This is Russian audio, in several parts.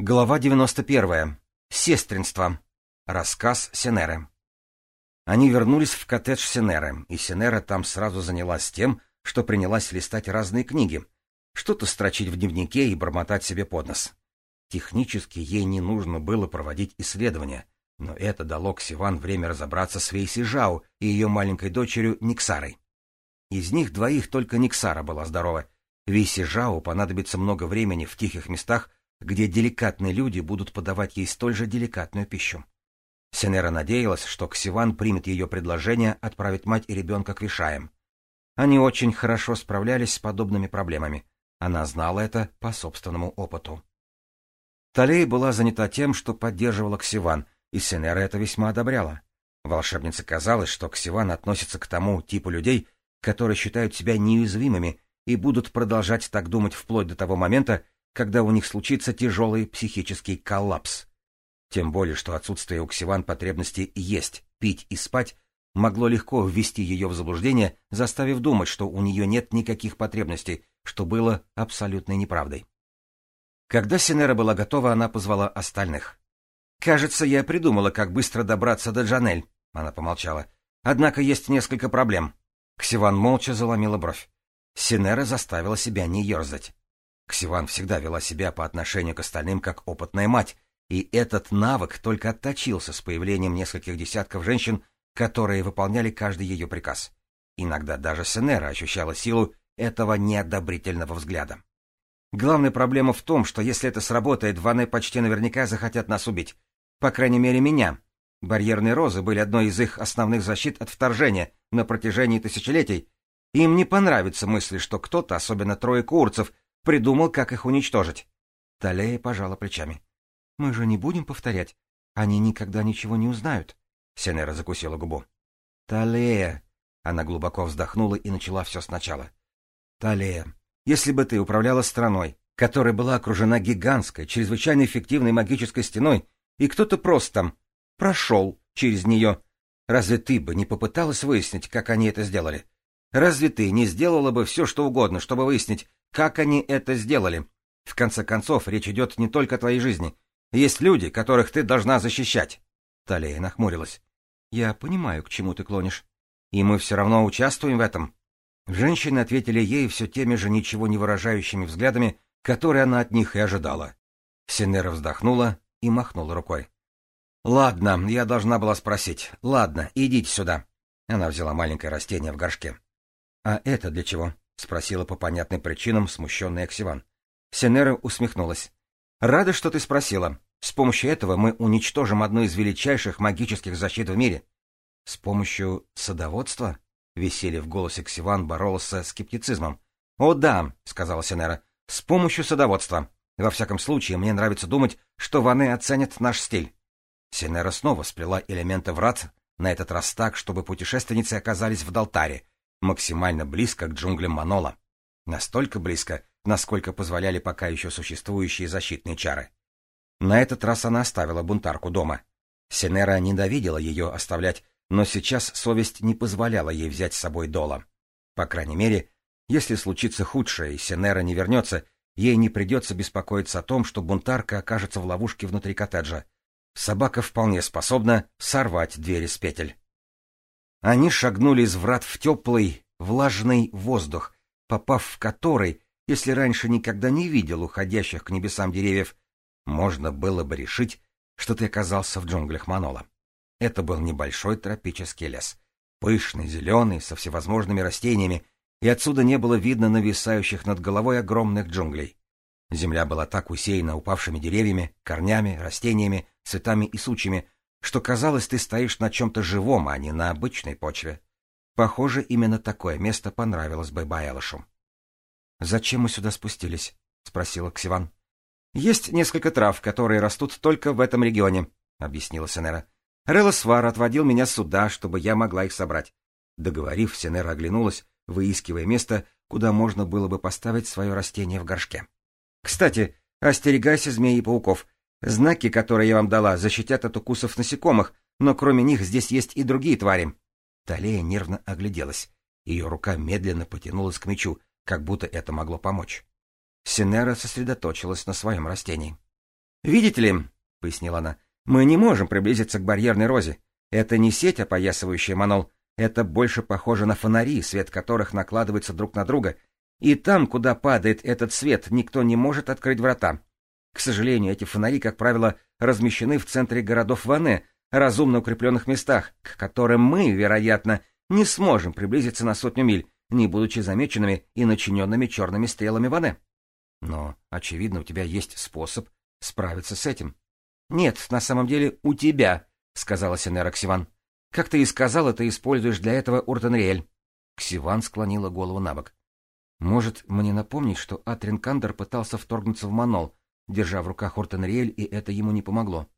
Глава 91. Сестринство. Рассказ Сенеры. Они вернулись в коттедж Сенеры, и Сенера там сразу занялась тем, что принялась листать разные книги, что-то строчить в дневнике и бормотать себе под нос. Технически ей не нужно было проводить исследования, но это дало Ксиван время разобраться с Вейси Жау и ее маленькой дочерью Никсарой. Из них двоих только Никсара была здорова. Вейси Жау понадобится много времени в тихих местах, где деликатные люди будут подавать ей столь же деликатную пищу. Сенера надеялась, что Ксиван примет ее предложение отправить мать и ребенка к Вишаям. Они очень хорошо справлялись с подобными проблемами. Она знала это по собственному опыту. Талей была занята тем, что поддерживала Ксиван, и Сенера это весьма одобряла. Волшебнице казалось, что Ксиван относится к тому типу людей, которые считают себя неуязвимыми и будут продолжать так думать вплоть до того момента, когда у них случится тяжелый психический коллапс. Тем более, что отсутствие у Ксиван потребности есть, пить и спать могло легко ввести ее в заблуждение, заставив думать, что у нее нет никаких потребностей, что было абсолютной неправдой. Когда Синера была готова, она позвала остальных. «Кажется, я придумала, как быстро добраться до Джанель», — она помолчала. «Однако есть несколько проблем». Ксиван молча заломила бровь. Синера заставила себя не ерзать. Ксиван всегда вела себя по отношению к остальным как опытная мать, и этот навык только отточился с появлением нескольких десятков женщин, которые выполняли каждый ее приказ. Иногда даже Сенера ощущала силу этого неодобрительного взгляда. Главная проблема в том, что если это сработает, ваны почти наверняка захотят нас убить. По крайней мере, меня. Барьерные розы были одной из их основных защит от вторжения на протяжении тысячелетий. Им не понравится мысль, что кто-то, особенно трое курцев, Придумал, как их уничтожить. Талея пожала плечами. «Мы же не будем повторять. Они никогда ничего не узнают». Сенера закусила губу. «Талея!» Она глубоко вздохнула и начала все сначала. «Талея, если бы ты управляла страной, которая была окружена гигантской, чрезвычайно эффективной магической стеной, и кто-то просто там прошел через нее, разве ты бы не попыталась выяснить, как они это сделали? Разве ты не сделала бы все, что угодно, чтобы выяснить, как они это сделали? В конце концов, речь идет не только о твоей жизни. Есть люди, которых ты должна защищать. Талия нахмурилась. Я понимаю, к чему ты клонишь. И мы все равно участвуем в этом. Женщины ответили ей все теми же ничего не выражающими взглядами, которые она от них и ожидала. Синера вздохнула и махнула рукой. «Ладно, я должна была спросить. Ладно, идите сюда». Она взяла маленькое растение в горшке. «А это для чего?» — спросила по понятным причинам смущенная Оксиван. Сенера усмехнулась. «Рада, что ты спросила. С помощью этого мы уничтожим одну из величайших магических защит в мире». «С помощью садоводства?» — веселье в голосе Ксиван боролось со скептицизмом. «О да», — сказала Сенера, — «с помощью садоводства. Во всяком случае, мне нравится думать, что ваны оценят наш стиль». Сенера снова сплела элементы врат, на этот раз так, чтобы путешественницы оказались в Далтаре, максимально близко к джунглям Манола. Настолько близко, насколько позволяли пока еще существующие защитные чары. На этот раз она оставила бунтарку дома. Синера ненавидела ее оставлять, но сейчас совесть не позволяла ей взять с собой Дола. По крайней мере, если случится худшее и Сенера не вернется, ей не придется беспокоиться о том, что бунтарка окажется в ловушке внутри коттеджа. Собака вполне способна сорвать двери с петель. Они шагнули из врат в теплый, влажный воздух, попав в который, если раньше никогда не видел уходящих к небесам деревьев, можно было бы решить, что ты оказался в джунглях Манола. Это был небольшой тропический лес, пышный, зеленый, со всевозможными растениями, и отсюда не было видно нависающих над головой огромных джунглей. Земля была так усеяна упавшими деревьями, корнями, растениями, цветами и сучьями, что, казалось, ты стоишь на чем-то живом, а не на обычной почве. Похоже, именно такое место понравилось бы Баэлышу. «Зачем мы сюда спустились?» — спросила Ксиван. «Есть несколько трав, которые растут только в этом регионе», — объяснила Сенера. «Релосвар отводил меня сюда, чтобы я могла их собрать». Договорив, Сенера оглянулась, выискивая место, куда можно было бы поставить свое растение в горшке. «Кстати, остерегайся змей и пауков. Знаки, которые я вам дала, защитят от укусов насекомых, но кроме них здесь есть и другие твари. Талея нервно огляделась. Ее рука медленно потянулась к мечу, как будто это могло помочь. Синера сосредоточилась на своем растении. «Видите ли», — пояснила она, — «мы не можем приблизиться к барьерной розе. Это не сеть, опоясывающая манол. Это больше похоже на фонари, свет которых накладывается друг на друга. И там, куда падает этот свет, никто не может открыть врата. К сожалению, эти фонари, как правило, размещены в центре городов Ване, разумно укрепленных местах, к которым мы, вероятно, не сможем приблизиться на сотню миль, не будучи замеченными и начиненными черными стрелами Ване. Но, очевидно, у тебя есть способ справиться с этим. — Нет, на самом деле, у тебя, — сказала Сенера Ксиван. — Как ты и сказала, ты используешь для этого Уртенриэль. Ксиван склонила голову на бок. — Может, мне напомнить, что Атринкандер пытался вторгнуться в Манол, держа в руках Ортенриэль, и это ему не помогло.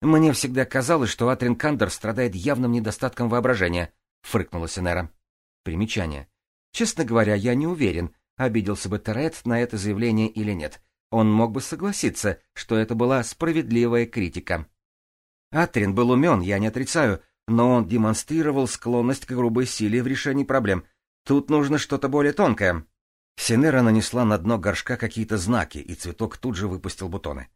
«Мне всегда казалось, что Атрин Кандер страдает явным недостатком воображения», — фыркнула Сенера. Примечание. «Честно говоря, я не уверен, обиделся бы Терет на это заявление или нет. Он мог бы согласиться, что это была справедливая критика. Атрин был умен, я не отрицаю, но он демонстрировал склонность к грубой силе в решении проблем. Тут нужно что-то более тонкое. Синера нанесла на дно горшка какие-то знаки, и цветок тут же выпустил бутоны.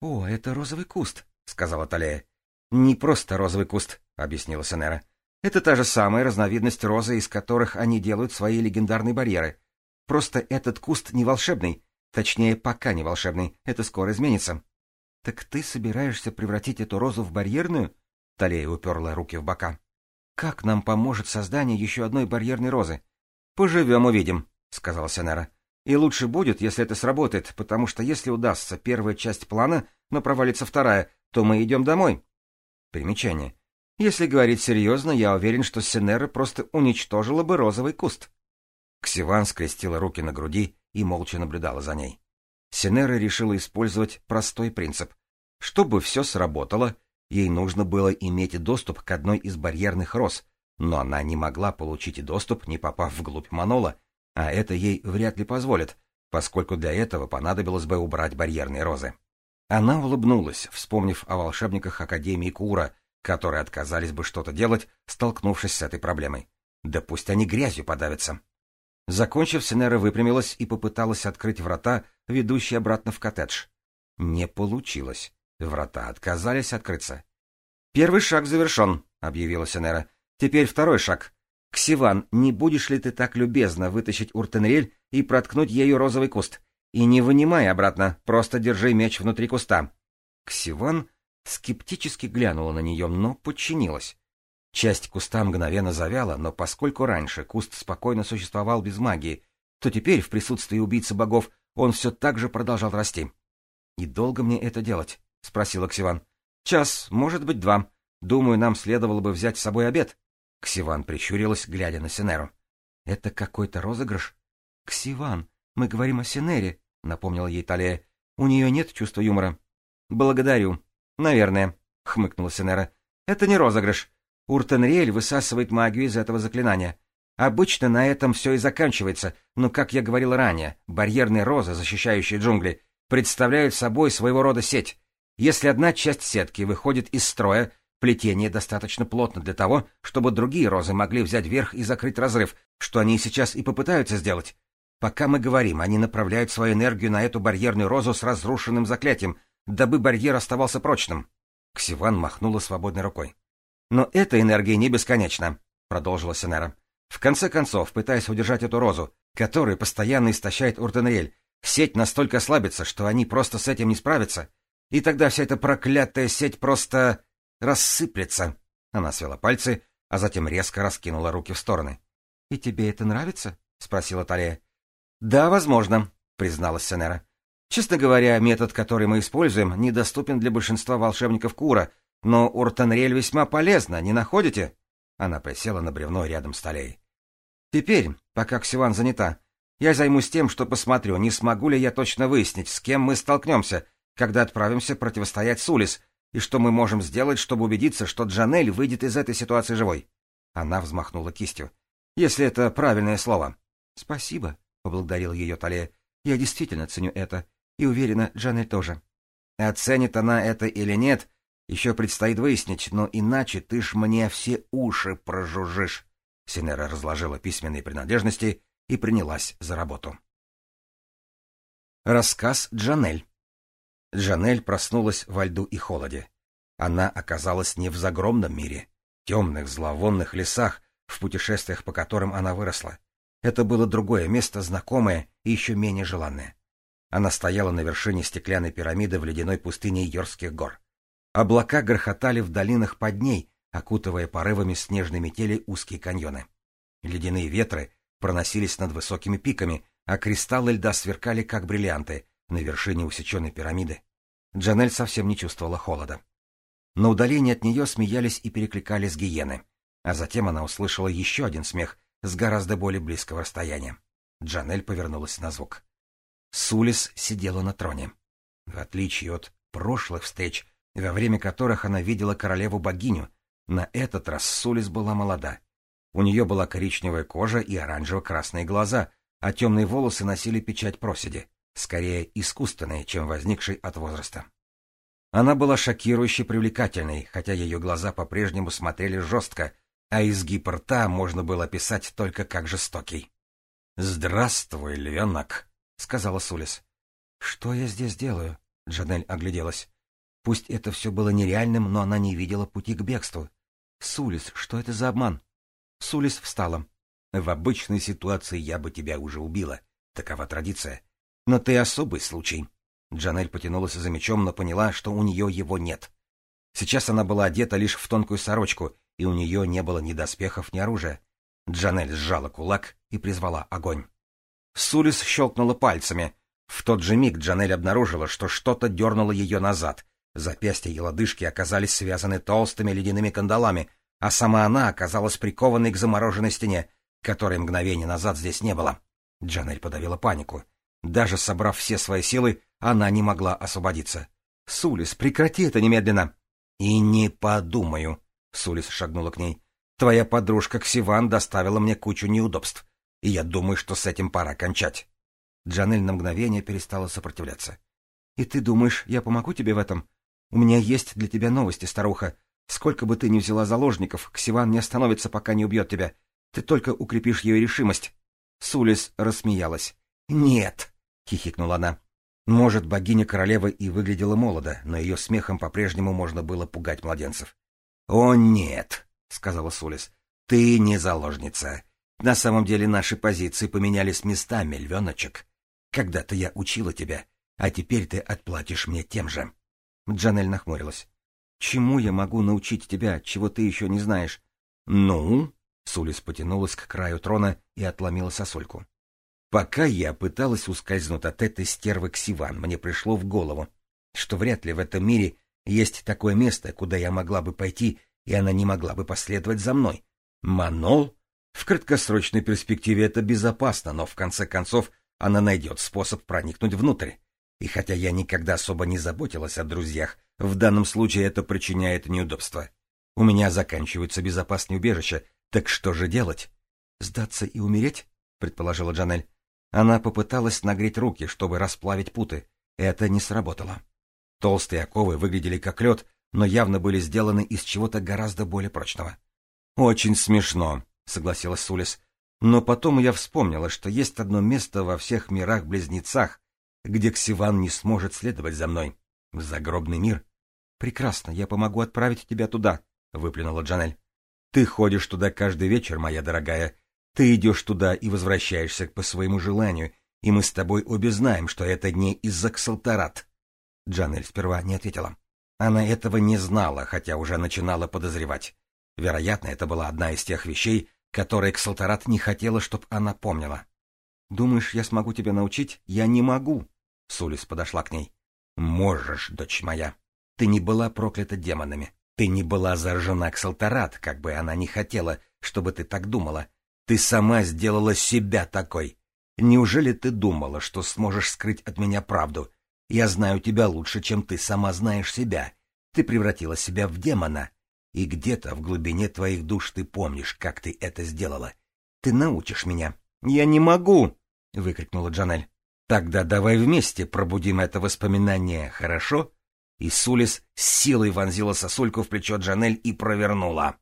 «О, это розовый куст», — сказала Талея. «Не просто розовый куст», — объяснила Синера. «Это та же самая разновидность розы, из которых они делают свои легендарные барьеры. Просто этот куст не волшебный. Точнее, пока не волшебный. Это скоро изменится». «Так ты собираешься превратить эту розу в барьерную?» Талея уперла руки в бока. «Как нам поможет создание еще одной барьерной розы?» «Поживем, увидим», — сказала Сенера. «И лучше будет, если это сработает, потому что если удастся первая часть плана, но провалится вторая, то мы идем домой». Примечание. Если говорить серьезно, я уверен, что Сенера просто уничтожила бы розовый куст. Ксиван скрестила руки на груди и молча наблюдала за ней. Сенера решила использовать простой принцип. Чтобы все сработало, ей нужно было иметь доступ к одной из барьерных роз, но она не могла получить доступ, не попав вглубь Манола — а это ей вряд ли позволит, поскольку для этого понадобилось бы убрать барьерные розы. Она улыбнулась, вспомнив о волшебниках Академии Кура, которые отказались бы что-то делать, столкнувшись с этой проблемой. Да пусть они грязью подавятся. Закончив, Сенера выпрямилась и попыталась открыть врата, ведущие обратно в коттедж. Не получилось. Врата отказались открыться. «Первый шаг завершен», — объявила Сенера. «Теперь второй шаг. «Ксиван, не будешь ли ты так любезно вытащить Уртенрель и проткнуть ею розовый куст? И не вынимай обратно, просто держи меч внутри куста». Ксиван скептически глянула на нее, но подчинилась. Часть куста мгновенно завяла, но поскольку раньше куст спокойно существовал без магии, то теперь в присутствии убийцы богов он все так же продолжал расти. «И долго мне это делать?» — спросила Ксиван. «Час, может быть, два. Думаю, нам следовало бы взять с собой обед». Ксиван прищурилась, глядя на Синеру. «Это какой-то розыгрыш?» «Ксиван, мы говорим о Синере», — напомнила ей Талия. «У нее нет чувства юмора». «Благодарю. Наверное», — хмыкнула Синера. «Это не розыгрыш. Уртенриэль высасывает магию из этого заклинания. Обычно на этом все и заканчивается, но, как я говорил ранее, барьерные розы, защищающие джунгли, представляют собой своего рода сеть. Если одна часть сетки выходит из строя, Плетение достаточно плотно для того, чтобы другие розы могли взять верх и закрыть разрыв, что они сейчас и попытаются сделать. Пока мы говорим, они направляют свою энергию на эту барьерную розу с разрушенным заклятием, дабы барьер оставался прочным. Ксиван махнула свободной рукой. «Но эта энергия не бесконечна», — продолжила Сенера. «В конце концов, пытаясь удержать эту розу, которая постоянно истощает Уртенриэль, сеть настолько ослабится, что они просто с этим не справятся, и тогда вся эта проклятая сеть просто...» рассыплется. Она свела пальцы, а затем резко раскинула руки в стороны. — И тебе это нравится? — спросила Талия. — Да, возможно, — призналась Сенера. — Честно говоря, метод, который мы используем, недоступен для большинства волшебников Кура, но Уртенрель весьма полезна, не находите? Она присела на бревно рядом с Талией. — Теперь, пока Ксиван занята, я займусь тем, что посмотрю, не смогу ли я точно выяснить, с кем мы столкнемся, когда отправимся противостоять Сулис, и что мы можем сделать, чтобы убедиться, что Джанель выйдет из этой ситуации живой?» Она взмахнула кистью. «Если это правильное слово». «Спасибо», — поблагодарил ее Талия. «Я действительно ценю это. И уверена, Джанель тоже». «Оценит она это или нет, еще предстоит выяснить, но иначе ты ж мне все уши прожужжишь». Синера разложила письменные принадлежности и принялась за работу. Рассказ Джанель Джанель проснулась во льду и холоде. Она оказалась не в загромном мире, темных, зловонных лесах, в путешествиях по которым она выросла. Это было другое место, знакомое и еще менее желанное. Она стояла на вершине стеклянной пирамиды в ледяной пустыне Йорских гор. Облака грохотали в долинах под ней, окутывая порывами снежной метели узкие каньоны. Ледяные ветры проносились над высокими пиками, а кристаллы льда сверкали, как бриллианты, на вершине усеченной пирамиды. Джанель совсем не чувствовала холода. На удалении от нее смеялись и перекликались гиены. А затем она услышала еще один смех с гораздо более близкого расстояния. Джанель повернулась на звук. Сулис сидела на троне. В отличие от прошлых встреч, во время которых она видела королеву-богиню, на этот раз Сулис была молода. У нее была коричневая кожа и оранжево-красные глаза, а темные волосы носили печать проседи скорее искусственной, чем возникшей от возраста. Она была шокирующе привлекательной, хотя ее глаза по-прежнему смотрели жестко, а изгиб рта можно было описать только как жестокий. «Здравствуй, львенок», — сказала Сулис. «Что я здесь делаю?» — Джанель огляделась. Пусть это все было нереальным, но она не видела пути к бегству. «Сулис, что это за обман?» Сулис встала. «В обычной ситуации я бы тебя уже убила. Такова традиция. Но ты особый случай. Джанель потянулась за мечом, но поняла, что у нее его нет. Сейчас она была одета лишь в тонкую сорочку, и у нее не было ни доспехов, ни оружия. Джанель сжала кулак и призвала огонь. Сулис щелкнула пальцами. В тот же миг Джанель обнаружила, что что-то дернуло ее назад. Запястья и лодыжки оказались связаны толстыми ледяными кандалами, а сама она оказалась прикованной к замороженной стене, которой мгновение назад здесь не было. Джанель подавила панику. Даже собрав все свои силы, она не могла освободиться. «Сулис, прекрати это немедленно!» «И не подумаю», — Сулис шагнула к ней. «Твоя подружка Ксиван доставила мне кучу неудобств, и я думаю, что с этим пора кончать». Джанель на мгновение перестала сопротивляться. «И ты думаешь, я помогу тебе в этом? У меня есть для тебя новости, старуха. Сколько бы ты ни взяла заложников, Ксиван не остановится, пока не убьет тебя. Ты только укрепишь ее решимость». Сулис рассмеялась. «Нет!» — хихикнула она. Может, богиня королевы и выглядела молодо, но ее смехом по-прежнему можно было пугать младенцев. — О, нет, — сказала Сулис, — ты не заложница. На самом деле наши позиции поменялись местами, львеночек. Когда-то я учила тебя, а теперь ты отплатишь мне тем же. Джанель нахмурилась. — Чему я могу научить тебя, чего ты еще не знаешь? — Ну? — Сулис потянулась к краю трона и отломила сосульку. Пока я пыталась ускользнуть от этой стервы Ксиван, мне пришло в голову, что вряд ли в этом мире есть такое место, куда я могла бы пойти, и она не могла бы последовать за мной. Манол? В краткосрочной перспективе это безопасно, но в конце концов она найдет способ проникнуть внутрь. И хотя я никогда особо не заботилась о друзьях, в данном случае это причиняет неудобства. У меня заканчиваются безопасные убежища, так что же делать? — Сдаться и умереть? — предположила Джанель. Она попыталась нагреть руки, чтобы расплавить путы. Это не сработало. Толстые оковы выглядели как лед, но явно были сделаны из чего-то гораздо более прочного. «Очень смешно», — согласилась Сулис. «Но потом я вспомнила, что есть одно место во всех мирах-близнецах, где Ксиван не сможет следовать за мной. В загробный мир». «Прекрасно, я помогу отправить тебя туда», — выплюнула Джанель. «Ты ходишь туда каждый вечер, моя дорогая, ты идешь туда и возвращаешься по своему желанию, и мы с тобой обе знаем, что это не из-за Ксалтарат. Джанель сперва не ответила. Она этого не знала, хотя уже начинала подозревать. Вероятно, это была одна из тех вещей, которые Ксалтарат не хотела, чтобы она помнила. «Думаешь, я смогу тебя научить? Я не могу!» Сулис подошла к ней. «Можешь, дочь моя. Ты не была проклята демонами. Ты не была заражена Ксалтарат, как бы она не хотела, чтобы ты так думала. Ты сама сделала себя такой. Неужели ты думала, что сможешь скрыть от меня правду? Я знаю тебя лучше, чем ты сама знаешь себя. Ты превратила себя в демона. И где-то в глубине твоих душ ты помнишь, как ты это сделала. Ты научишь меня. Я не могу, выкрикнула Джанель. Тогда давай вместе пробудим это воспоминание, хорошо? И Сулис силой вонзила сосульку в плечо Джанель и провернула.